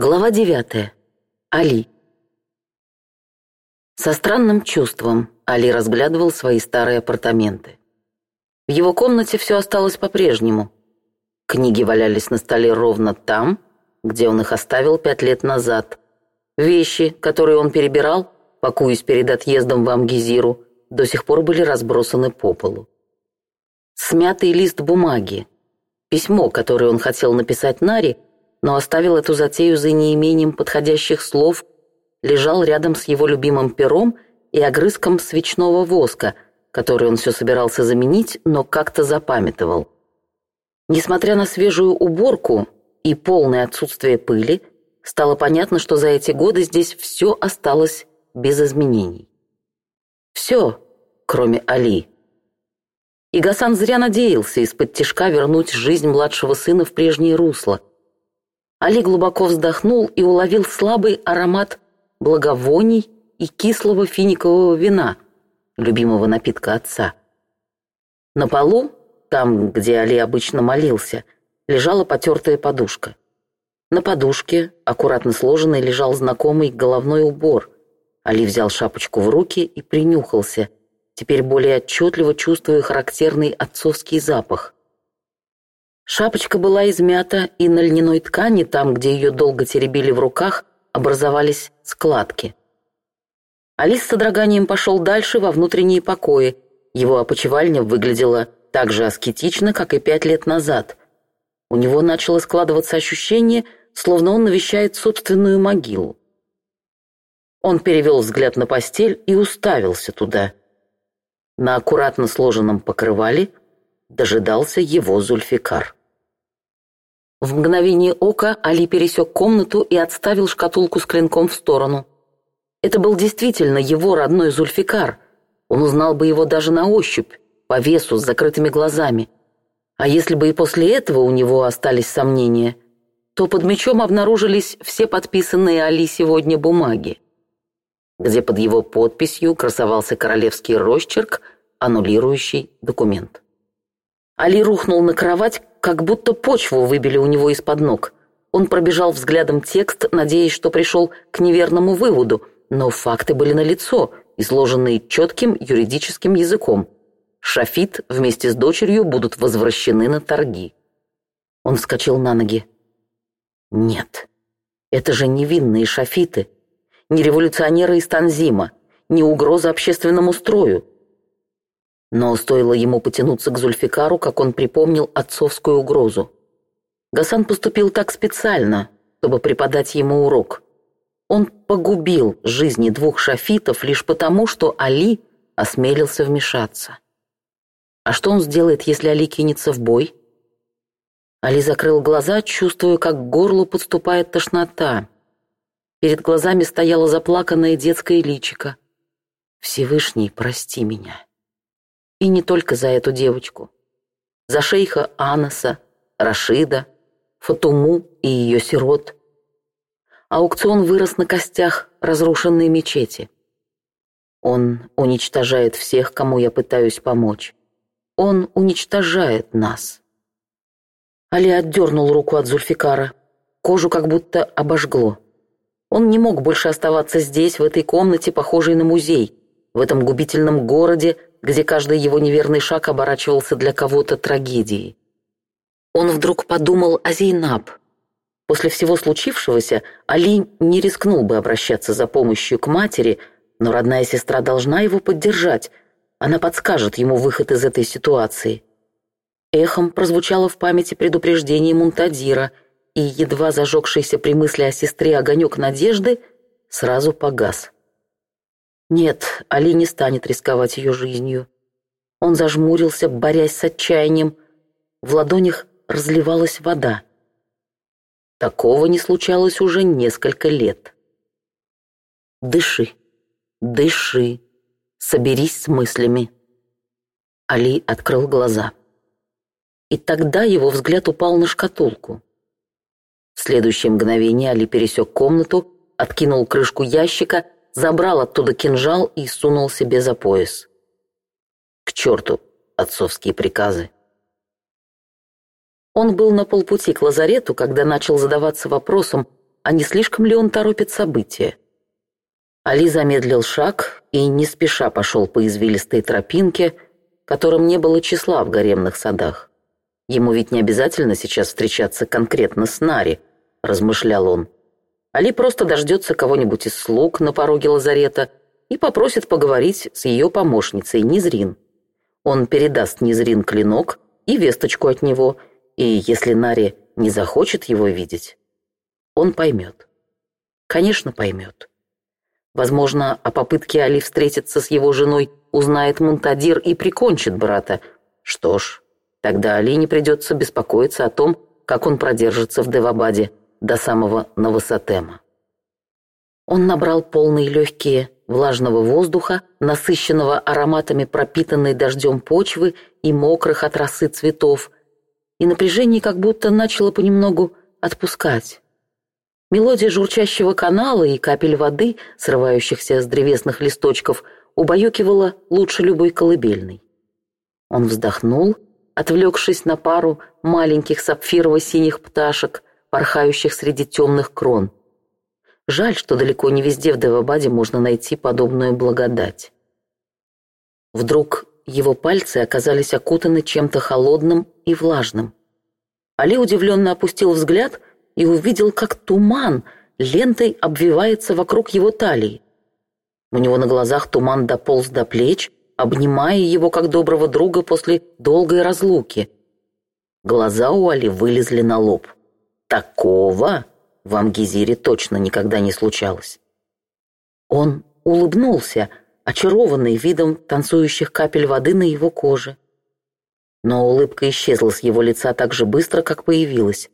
Глава девятая. Али. Со странным чувством Али разглядывал свои старые апартаменты. В его комнате все осталось по-прежнему. Книги валялись на столе ровно там, где он их оставил пять лет назад. Вещи, которые он перебирал, пакуясь перед отъездом в Амгизиру, до сих пор были разбросаны по полу. Смятый лист бумаги. Письмо, которое он хотел написать Наре, но оставил эту затею за неимением подходящих слов, лежал рядом с его любимым пером и огрызком свечного воска, который он все собирался заменить, но как-то запамятовал. Несмотря на свежую уборку и полное отсутствие пыли, стало понятно, что за эти годы здесь все осталось без изменений. Все, кроме Али. И Гасан зря надеялся из-под тишка вернуть жизнь младшего сына в прежнее русло. Али глубоко вздохнул и уловил слабый аромат благовоний и кислого финикового вина, любимого напитка отца. На полу, там, где Али обычно молился, лежала потертая подушка. На подушке, аккуратно сложенной, лежал знакомый головной убор. Али взял шапочку в руки и принюхался, теперь более отчетливо чувствуя характерный отцовский запах. Шапочка была измята, и на льняной ткани, там, где ее долго теребили в руках, образовались складки. Алис с содроганием пошел дальше во внутренние покои. Его опочивальня выглядела так же аскетично, как и пять лет назад. У него начало складываться ощущение, словно он навещает собственную могилу. Он перевел взгляд на постель и уставился туда. На аккуратно сложенном покрывале дожидался его Зульфикар. В мгновение ока Али пересек комнату и отставил шкатулку с клинком в сторону. Это был действительно его родной Зульфикар. Он узнал бы его даже на ощупь, по весу, с закрытыми глазами. А если бы и после этого у него остались сомнения, то под мечом обнаружились все подписанные Али сегодня бумаги, где под его подписью красовался королевский росчерк, аннулирующий документ. Али рухнул на кровать, как будто почву выбили у него из-под ног. Он пробежал взглядом текст, надеясь, что пришел к неверному выводу, но факты были налицо, изложенные четким юридическим языком. Шафит вместе с дочерью будут возвращены на торги. Он вскочил на ноги. Нет, это же невинные шафиты, не революционеры из Танзима, не угроза общественному строю. Но стоило ему потянуться к Зульфикару, как он припомнил отцовскую угрозу. Гасан поступил так специально, чтобы преподать ему урок. Он погубил жизни двух шафитов лишь потому, что Али осмелился вмешаться. А что он сделает, если Али кинется в бой? Али закрыл глаза, чувствуя, как к горлу подступает тошнота. Перед глазами стояло заплаканное детское личико. «Всевышний, прости меня». И не только за эту девочку. За шейха Анаса, Рашида, Фатуму и ее сирот. Аукцион вырос на костях разрушенной мечети. Он уничтожает всех, кому я пытаюсь помочь. Он уничтожает нас. Али отдернул руку от Зульфикара. Кожу как будто обожгло. Он не мог больше оставаться здесь, в этой комнате, похожей на музей, в этом губительном городе, где каждый его неверный шаг оборачивался для кого-то трагедией. Он вдруг подумал о Зейнаб. После всего случившегося Али не рискнул бы обращаться за помощью к матери, но родная сестра должна его поддержать. Она подскажет ему выход из этой ситуации. Эхом прозвучало в памяти предупреждение Мунтадира, и едва зажегшийся при мысли о сестре огонек надежды сразу погас. Нет, Али не станет рисковать ее жизнью. Он зажмурился, борясь с отчаянием. В ладонях разливалась вода. Такого не случалось уже несколько лет. «Дыши, дыши, соберись с мыслями». Али открыл глаза. И тогда его взгляд упал на шкатулку. В следующее мгновение Али пересек комнату, откинул крышку ящика — забрал оттуда кинжал и сунул себе за пояс. К черту отцовские приказы. Он был на полпути к лазарету, когда начал задаваться вопросом, а не слишком ли он торопит события. Али замедлил шаг и не спеша пошел по извилистой тропинке, которым не было числа в гаремных садах. Ему ведь не обязательно сейчас встречаться конкретно с Нари, размышлял он. Али просто дождется кого-нибудь из слуг на пороге лазарета и попросит поговорить с ее помощницей Низрин. Он передаст Низрин клинок и весточку от него, и если Нари не захочет его видеть, он поймет. Конечно, поймет. Возможно, о попытке Али встретиться с его женой узнает Мунтадир и прикончит брата. Что ж, тогда Али не придется беспокоиться о том, как он продержится в Девабаде – до самого Новосатема. Он набрал полные легкие влажного воздуха, насыщенного ароматами пропитанной дождем почвы и мокрых от росы цветов, и напряжение как будто начало понемногу отпускать. Мелодия журчащего канала и капель воды, срывающихся с древесных листочков, убаюкивала лучше любой колыбельной. Он вздохнул, отвлекшись на пару маленьких сапфирово-синих пташек, порхающих среди темных крон. Жаль, что далеко не везде в Девабаде можно найти подобную благодать. Вдруг его пальцы оказались окутаны чем-то холодным и влажным. Али удивленно опустил взгляд и увидел, как туман лентой обвивается вокруг его талии. У него на глазах туман дополз до плеч, обнимая его как доброго друга после долгой разлуки. Глаза у Али вылезли на лоб. Такого в Амгизире точно никогда не случалось. Он улыбнулся, очарованный видом танцующих капель воды на его коже. Но улыбка исчезла с его лица так же быстро, как появилась.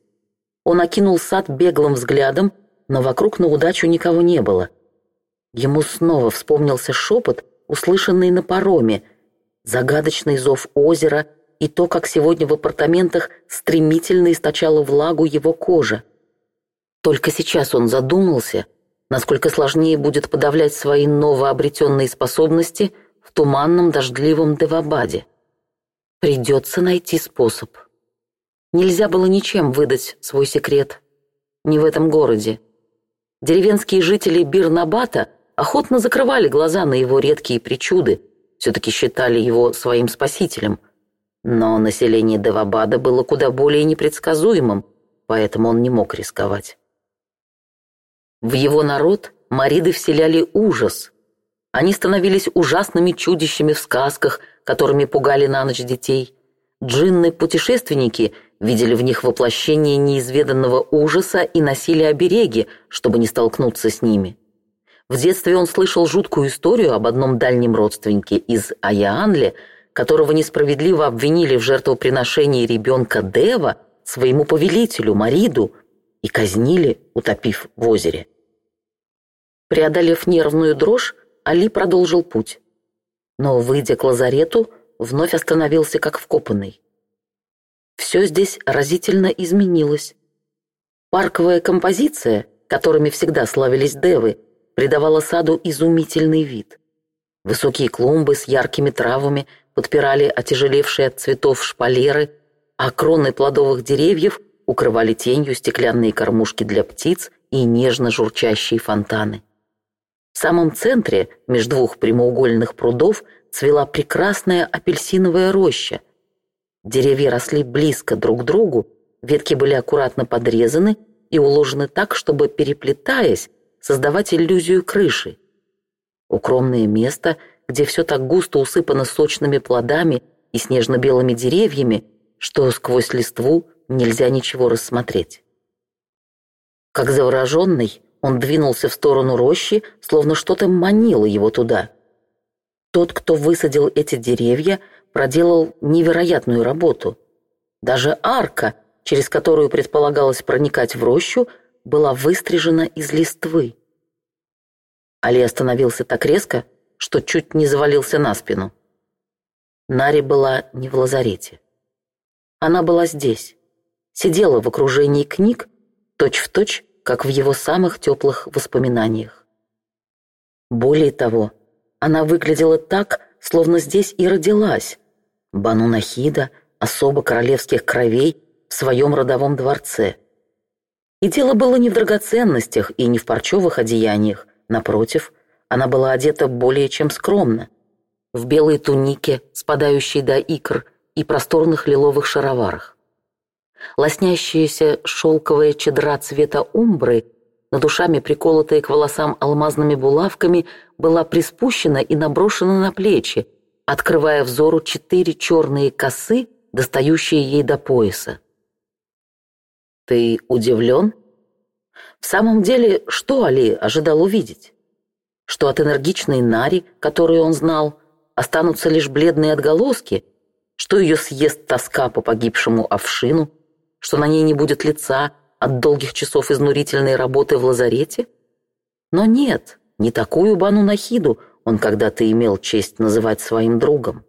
Он окинул сад беглым взглядом, но вокруг на удачу никого не было. Ему снова вспомнился шепот, услышанный на пароме, загадочный зов озера — и то, как сегодня в апартаментах стремительно источала влагу его кожа. Только сейчас он задумался, насколько сложнее будет подавлять свои новообретенные способности в туманном дождливом Девабаде. Придется найти способ. Нельзя было ничем выдать свой секрет. Не в этом городе. Деревенские жители Бирнабата охотно закрывали глаза на его редкие причуды, все-таки считали его своим спасителем – но население Девабада было куда более непредсказуемым, поэтому он не мог рисковать. В его народ мариды вселяли ужас. Они становились ужасными чудищами в сказках, которыми пугали на ночь детей. Джинны-путешественники видели в них воплощение неизведанного ужаса и носили обереги, чтобы не столкнуться с ними. В детстве он слышал жуткую историю об одном дальнем родственнике из Аяанле – которого несправедливо обвинили в жертвоприношении ребенка Дева своему повелителю Мариду и казнили, утопив в озере. Преодолев нервную дрожь, Али продолжил путь. Но, выйдя к лазарету, вновь остановился как вкопанный. Все здесь разительно изменилось. Парковая композиция, которыми всегда славились девы, придавала саду изумительный вид. Высокие клумбы с яркими травами – подпирали отяжелевшие от цветов шпалеры, а кроны плодовых деревьев укрывали тенью стеклянные кормушки для птиц и нежно журчащие фонтаны. В самом центре, между двух прямоугольных прудов, цвела прекрасная апельсиновая роща. Деревья росли близко друг к другу, ветки были аккуратно подрезаны и уложены так, чтобы, переплетаясь, создавать иллюзию крыши. Укромное место — где все так густо усыпано сочными плодами и снежно-белыми деревьями, что сквозь листву нельзя ничего рассмотреть. Как завороженный, он двинулся в сторону рощи, словно что-то манило его туда. Тот, кто высадил эти деревья, проделал невероятную работу. Даже арка, через которую предполагалось проникать в рощу, была выстрижена из листвы. Али остановился так резко, что чуть не завалился на спину. Нари была не в лазарете. Она была здесь, сидела в окружении книг, точь-в-точь, точь, как в его самых теплых воспоминаниях. Более того, она выглядела так, словно здесь и родилась. Банунахида, особо королевских кровей, в своем родовом дворце. И дело было не в драгоценностях и не в парчевых одеяниях, напротив – она была одета более чем скромно. В белой тунике, спадающей до икр, и просторных лиловых шароварах. Лоснящаяся шелковая чедра цвета умбры, над ушами приколотая к волосам алмазными булавками, была приспущена и наброшена на плечи, открывая взору четыре черные косы, достающие ей до пояса. «Ты удивлен?» «В самом деле, что Али ожидал увидеть?» что от энергичной Нари, которую он знал, останутся лишь бледные отголоски, что ее съест тоска по погибшему овшину, что на ней не будет лица от долгих часов изнурительной работы в лазарете? Но нет, не такую Бану Нахиду он когда-то имел честь называть своим другом.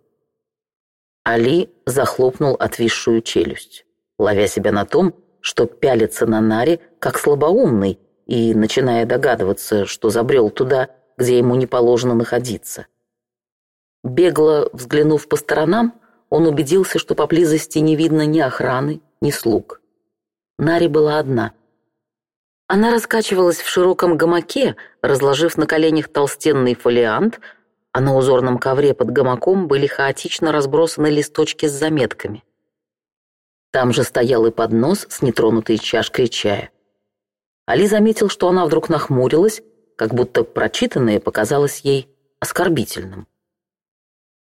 Али захлопнул отвисшую челюсть, ловя себя на том, что пялится на Наре как слабоумный и начиная догадываться, что забрел туда где ему не положено находиться. Бегло взглянув по сторонам, он убедился, что поблизости не видно ни охраны, ни слуг. Нари была одна. Она раскачивалась в широком гамаке, разложив на коленях толстенный фолиант, а на узорном ковре под гамаком были хаотично разбросаны листочки с заметками. Там же стоял и поднос с нетронутой чашкой чая. Али заметил, что она вдруг нахмурилась, как будто прочитанное показалось ей оскорбительным.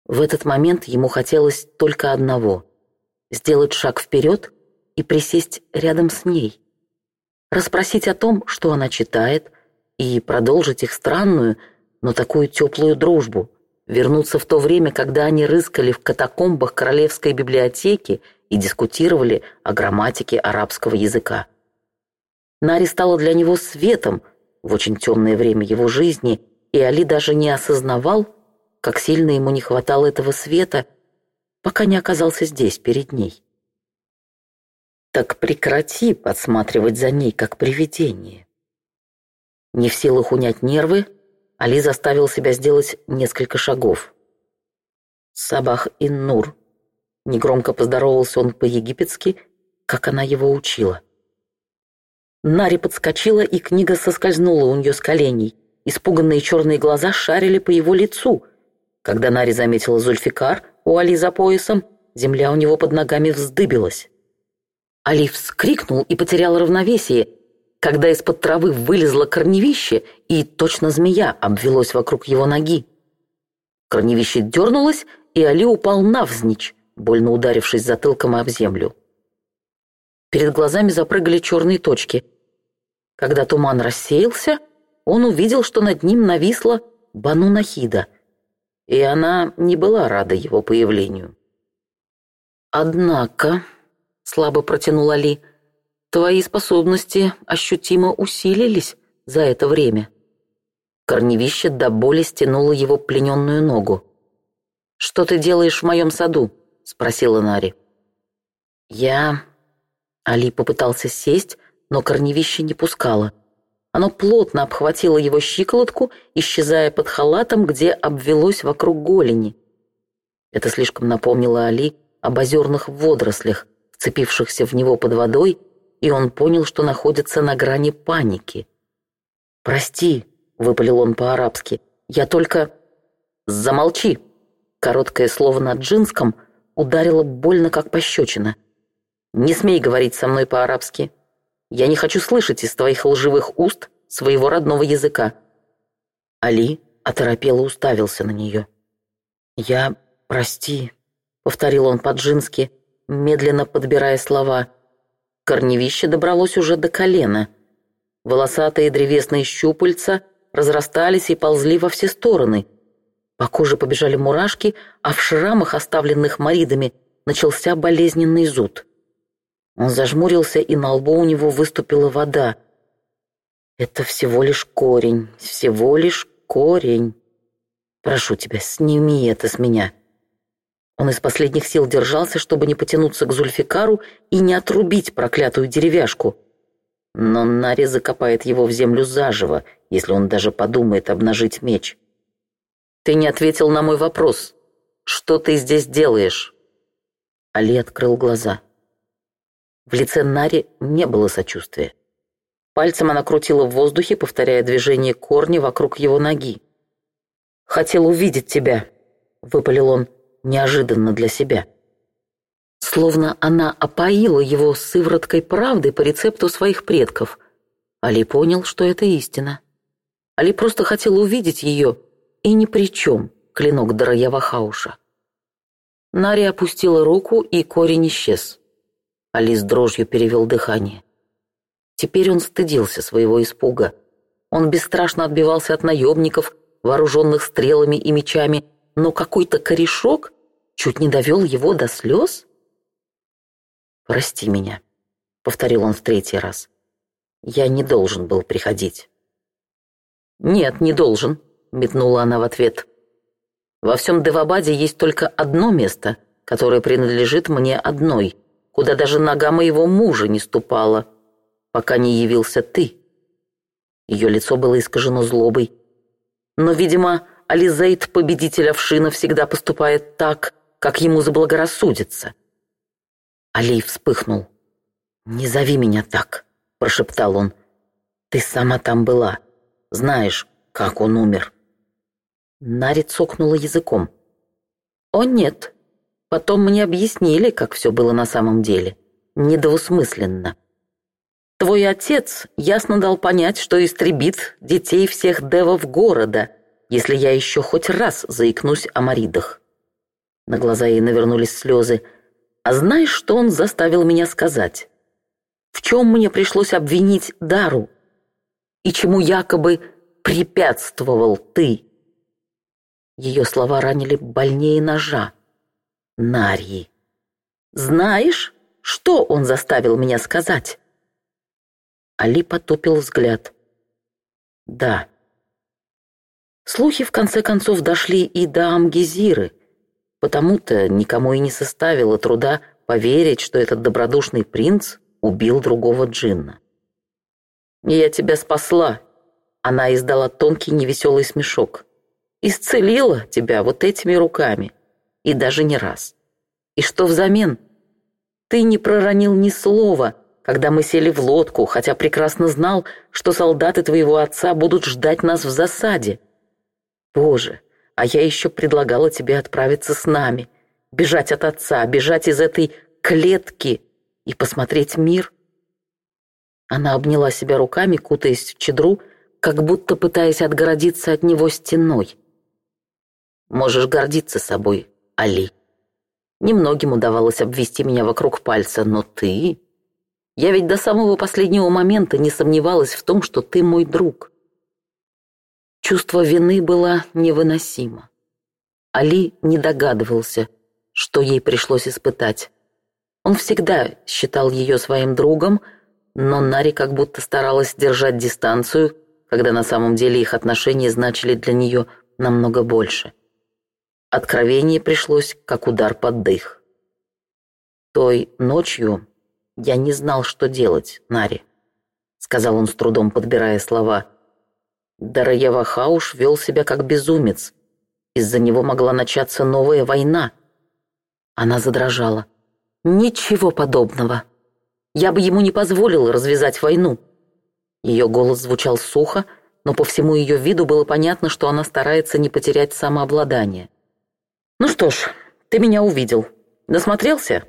В этот момент ему хотелось только одного — сделать шаг вперед и присесть рядом с ней, расспросить о том, что она читает, и продолжить их странную, но такую теплую дружбу, вернуться в то время, когда они рыскали в катакомбах Королевской библиотеки и дискутировали о грамматике арабского языка. Нари стала для него светом — в очень темное время его жизни, и Али даже не осознавал, как сильно ему не хватало этого света, пока не оказался здесь, перед ней. Так прекрати подсматривать за ней, как привидение. Не в силах унять нервы, Али заставил себя сделать несколько шагов. «Сабах и Нур», — негромко поздоровался он по-египетски, как она его учила. Нари подскочила, и книга соскользнула у нее с коленей. Испуганные черные глаза шарили по его лицу. Когда Нари заметила Зульфикар у Али за поясом, земля у него под ногами вздыбилась. Али вскрикнул и потерял равновесие, когда из-под травы вылезло корневище, и точно змея обвелось вокруг его ноги. Корневище дернулось, и Али упал навзничь, больно ударившись затылком об землю. Перед глазами запрыгали черные точки. Когда туман рассеялся, он увидел, что над ним нависла Банунахида, и она не была рада его появлению. «Однако», — слабо протянул Али, — «твои способности ощутимо усилились за это время». Корневище до боли стянуло его плененную ногу. «Что ты делаешь в моем саду?» — спросила Нари. «Я Али попытался сесть, но корневище не пускало. Оно плотно обхватило его щиколотку, исчезая под халатом, где обвелось вокруг голени. Это слишком напомнило Али об озерных водорослях, вцепившихся в него под водой, и он понял, что находится на грани паники. «Прости», — выпалил он по-арабски, — «я только...» «Замолчи!» Короткое слово на джинском ударило больно, как пощечина — «Не смей говорить со мной по-арабски. Я не хочу слышать из твоих лживых уст своего родного языка». Али оторопело уставился на нее. «Я... прости», — повторил он по-джински, медленно подбирая слова. Корневище добралось уже до колена. Волосатые древесные щупальца разрастались и ползли во все стороны. По коже побежали мурашки, а в шрамах, оставленных маридами, начался болезненный зуд. Он зажмурился, и на лбу у него выступила вода. «Это всего лишь корень, всего лишь корень. Прошу тебя, сними это с меня». Он из последних сил держался, чтобы не потянуться к Зульфикару и не отрубить проклятую деревяшку. Но Нари закопает его в землю заживо, если он даже подумает обнажить меч. «Ты не ответил на мой вопрос. Что ты здесь делаешь?» Али открыл глаза. В лице Нари не было сочувствия. Пальцем она крутила в воздухе, повторяя движение корня вокруг его ноги. «Хотел увидеть тебя», — выпалил он неожиданно для себя. Словно она опоила его сывороткой правды по рецепту своих предков. Али понял, что это истина. Али просто хотел увидеть ее, и ни при чем клинок Дараявахауша. Нари опустила руку, и корень исчез. Алис дрожью перевел дыхание. Теперь он стыдился своего испуга. Он бесстрашно отбивался от наемников, вооруженных стрелами и мечами, но какой-то корешок чуть не довел его до слез. «Прости меня», — повторил он в третий раз. «Я не должен был приходить». «Нет, не должен», — метнула она в ответ. «Во всем Девабаде есть только одно место, которое принадлежит мне одной — куда даже нога моего мужа не ступала, пока не явился ты». Ее лицо было искажено злобой. Но, видимо, Ализейд, победитель овшина, всегда поступает так, как ему заблагорассудится. Алей вспыхнул. «Не зови меня так», — прошептал он. «Ты сама там была. Знаешь, как он умер». Нари цокнула языком. «О, нет, Потом мне объяснили, как все было на самом деле. Недвусмысленно. Твой отец ясно дал понять, что истребит детей всех девов города, если я еще хоть раз заикнусь о Маридах. На глаза ей навернулись слезы. А знаешь, что он заставил меня сказать? В чем мне пришлось обвинить Дару? И чему якобы препятствовал ты? Ее слова ранили больнее ножа. Нарьи. Знаешь, что он заставил меня сказать? Али потупил взгляд. Да. Слухи в конце концов дошли и до Амгизиры, потому-то никому и не составило труда поверить, что этот добродушный принц убил другого джинна. «Я тебя спасла!» Она издала тонкий невеселый смешок. «Исцелила тебя вот этими руками и даже не раз. И что взамен? Ты не проронил ни слова, когда мы сели в лодку, хотя прекрасно знал, что солдаты твоего отца будут ждать нас в засаде. Боже, а я еще предлагала тебе отправиться с нами, бежать от отца, бежать из этой клетки и посмотреть мир. Она обняла себя руками, кутаясь в чедру, как будто пытаясь отгородиться от него стеной. «Можешь гордиться собой», Али. Немногим удавалось обвести меня вокруг пальца, но ты... Я ведь до самого последнего момента не сомневалась в том, что ты мой друг. Чувство вины было невыносимо. Али не догадывался, что ей пришлось испытать. Он всегда считал ее своим другом, но Нари как будто старалась держать дистанцию, когда на самом деле их отношения значили для нее намного больше. Откровение пришлось, как удар под дых. «Той ночью я не знал, что делать, Нари», — сказал он с трудом, подбирая слова. «Дараева Хауш вел себя как безумец. Из-за него могла начаться новая война». Она задрожала. «Ничего подобного. Я бы ему не позволила развязать войну». Ее голос звучал сухо, но по всему ее виду было понятно, что она старается не потерять самообладание. «Ну что ж, ты меня увидел. досмотрелся,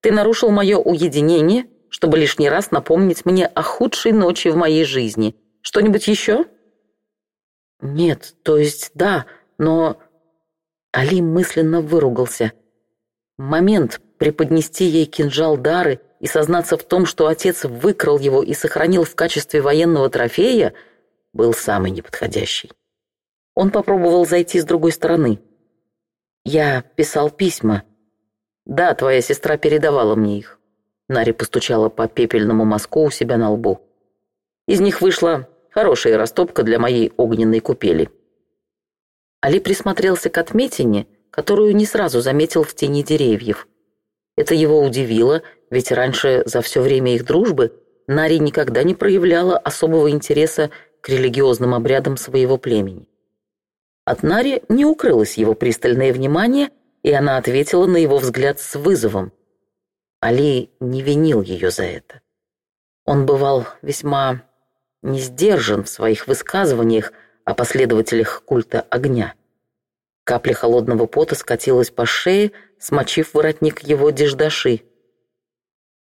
Ты нарушил мое уединение, чтобы лишний раз напомнить мне о худшей ночи в моей жизни. Что-нибудь еще?» «Нет, то есть да, но...» Али мысленно выругался. Момент преподнести ей кинжал Дары и сознаться в том, что отец выкрал его и сохранил в качестве военного трофея, был самый неподходящий. Он попробовал зайти с другой стороны – «Я писал письма». «Да, твоя сестра передавала мне их». Нари постучала по пепельному мазку у себя на лбу. «Из них вышла хорошая растопка для моей огненной купели». Али присмотрелся к отметине, которую не сразу заметил в тени деревьев. Это его удивило, ведь раньше за все время их дружбы Нари никогда не проявляла особого интереса к религиозным обрядам своего племени. От Нари не укрылось его пристальное внимание, и она ответила на его взгляд с вызовом. Али не винил ее за это. Он бывал весьма не сдержан в своих высказываниях о последователях культа огня. Капля холодного пота скатилась по шее, смочив воротник его деждаши.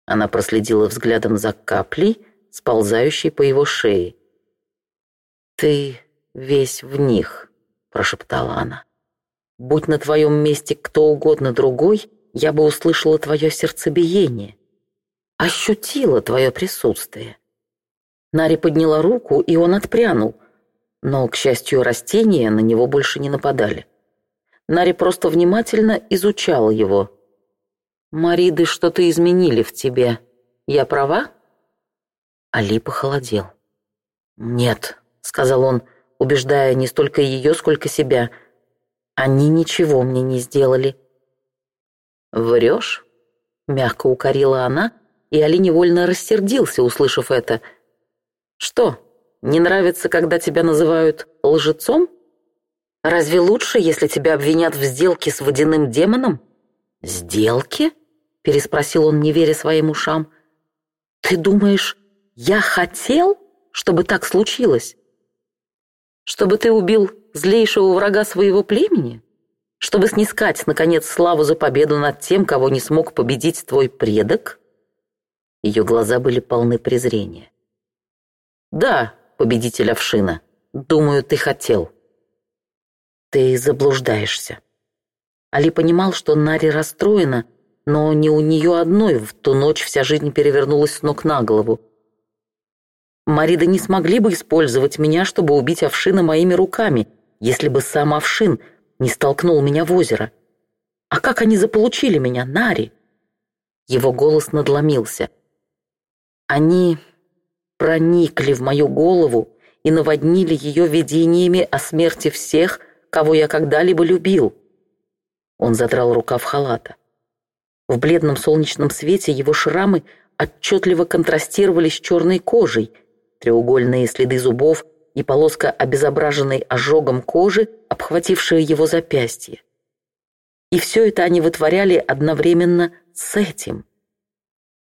Она проследила взглядом за каплей, сползающей по его шее. «Ты весь в них», — прошептала она. «Будь на твоем месте кто угодно другой, я бы услышала твое сердцебиение, ощутила твое присутствие». Нари подняла руку, и он отпрянул, но, к счастью, растения на него больше не нападали. Нари просто внимательно изучала его. «Мариды что-то изменили в тебе. Я права?» Али похолодел. «Нет», — сказал он, — убеждая не столько ее, сколько себя. Они ничего мне не сделали. «Врешь?» — мягко укорила она, и Али невольно рассердился, услышав это. «Что, не нравится, когда тебя называют лжецом? Разве лучше, если тебя обвинят в сделке с водяным демоном?» «Сделке?» — переспросил он, не веря своим ушам. «Ты думаешь, я хотел, чтобы так случилось?» Чтобы ты убил злейшего врага своего племени? Чтобы снискать, наконец, славу за победу над тем, кого не смог победить твой предок?» Ее глаза были полны презрения. «Да, победитель овшина, думаю, ты хотел». «Ты заблуждаешься». Али понимал, что Нари расстроена, но не у нее одной. В ту ночь вся жизнь перевернулась с ног на голову. Марида не смогли бы использовать меня, чтобы убить овшина моими руками, если бы сам овшин не столкнул меня в озеро. А как они заполучили меня, Нари? Его голос надломился. Они проникли в мою голову и наводнили ее видениями о смерти всех, кого я когда-либо любил. Он задрал рукав халата. В бледном солнечном свете его шрамы отчетливо контрастировали с черной кожей — Треугольные следы зубов и полоска обезображенной ожогом кожи, обхватившая его запястье. И все это они вытворяли одновременно с этим.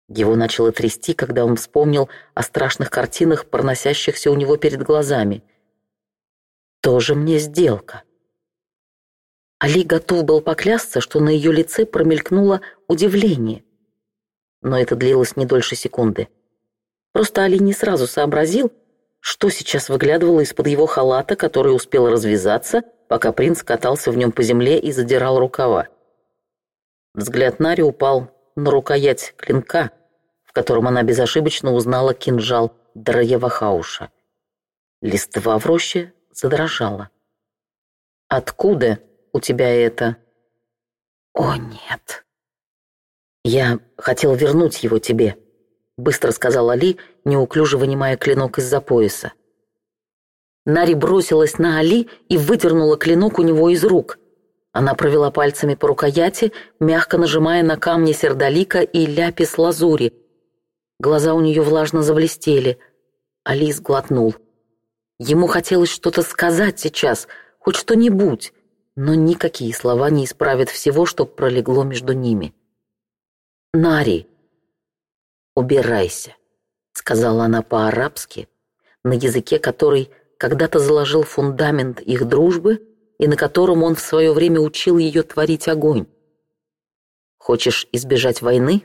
Его начало трясти, когда он вспомнил о страшных картинах, проносящихся у него перед глазами. «Тоже мне сделка». Али готов был поклясться, что на ее лице промелькнуло удивление. Но это длилось не дольше секунды. Просто Али не сразу сообразил, что сейчас выглядывало из-под его халата, который успел развязаться, пока принц катался в нем по земле и задирал рукава. Взгляд Нари упал на рукоять клинка, в котором она безошибочно узнала кинжал Драевахауша. Листва в роще задрожала. «Откуда у тебя это?» «О, нет!» «Я хотел вернуть его тебе», быстро сказала Али, неуклюже вынимая клинок из-за пояса. Нари бросилась на Али и выдернула клинок у него из рук. Она провела пальцами по рукояти, мягко нажимая на камни сердолика и ляпис лазури. Глаза у нее влажно заблестели. Али сглотнул. Ему хотелось что-то сказать сейчас, хоть что-нибудь, но никакие слова не исправят всего, что пролегло между ними. «Нари!» «Убирайся», — сказала она по-арабски, на языке, который когда-то заложил фундамент их дружбы и на котором он в свое время учил ее творить огонь. «Хочешь избежать войны?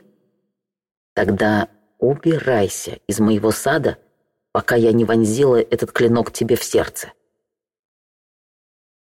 Тогда убирайся из моего сада, пока я не вонзила этот клинок тебе в сердце».